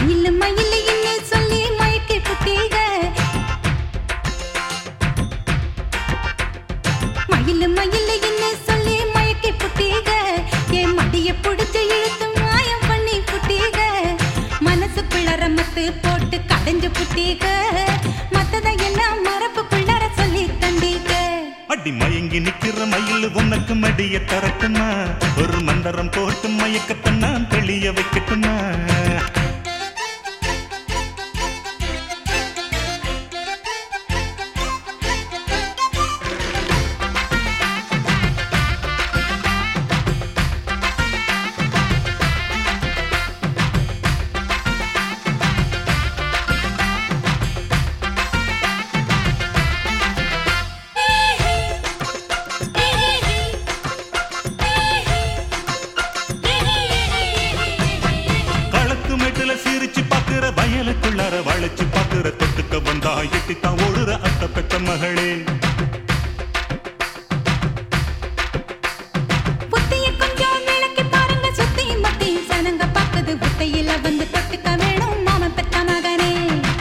மயில் மயில் என்ன சொல்லி மயக்கி புட்டீக மயில் மயில் என்ன சொல்லி மயக்கி புட்டீக என் மடிய புடிச்சு இழுத்து மாயம் பண்ணி புட்டீக மனசுக்குள்ளர மத்து போட்டு கடைஞ்சு புட்டீக மத்ததை எல்லாம் மரப்புக்குள்ளர சொல்லி தந்தீங்க. அடி மயங்கி நிக்கிற மயில் உனக்கு மடிய தரட்டுமா? ஒரு மந்தரம் போட்டு மயக்கத்தை நான் வேணும் மாமன் பெத்த மகனே.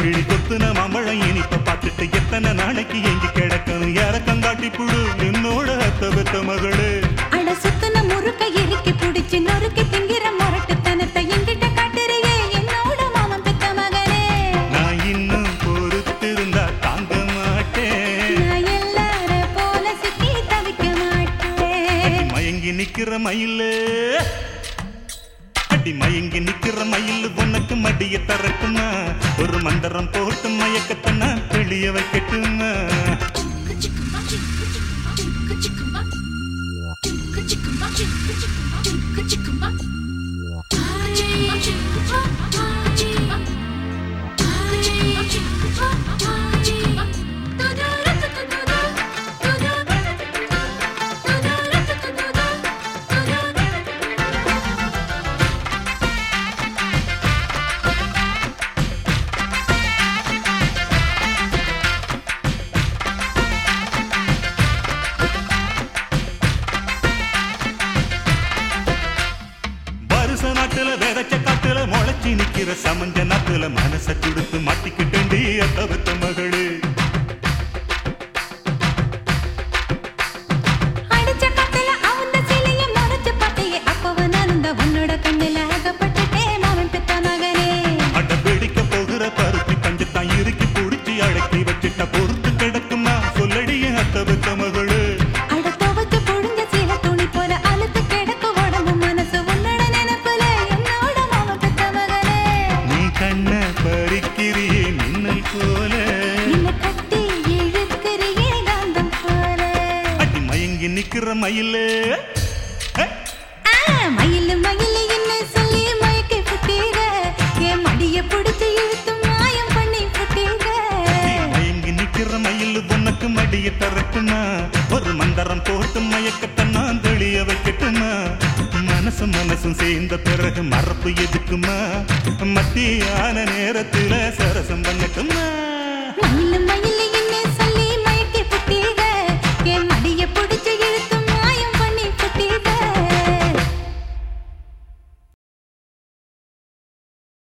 கிளி கொத்துன மாம்பழம் இனிப்ப பார்த்துட்டு எத்தனை நாளைக்கு எங்கி கிடக்கணும்? இறக்கங்காட்டி புழு என்னோட மயங்கி நிக்கிற மயிலு. அடி மயங்கி நிக்கிற மயில் உனக்கு மடிய தரட்டுமா? ஒரு மந்திரம் போட்டு மயக்கத்தை நான் தெளிய வைக்கட்டுமா Chicken, முளைச்சி சமஞ்ச நாத்துல மனசை கொடுத்து மாட்டிக்கிட்டேண்டி அத்தவத்த. அடி மயங்கி நிக்கிற மயிலு. மயிலு மயிலு என்ன சொல்லி மயக்கி புட்டீர என் மடிய புடிச்சு இழுத்து மாயம் பண்ணி நீ மயங்கி நிக்கிற மயில் உனக்கு மடிய தரட்டுமா ஒரு மந்தரம் போட்டு மயக்கத்தை நான் தெளிய வைக்கட்டுமா? மனசும் மனசும் சேர்ந்த பிறகு மறப்பு எதுக்குமா? மத்தியான நேரத்துல சரசம் பண்ணட்டுமா?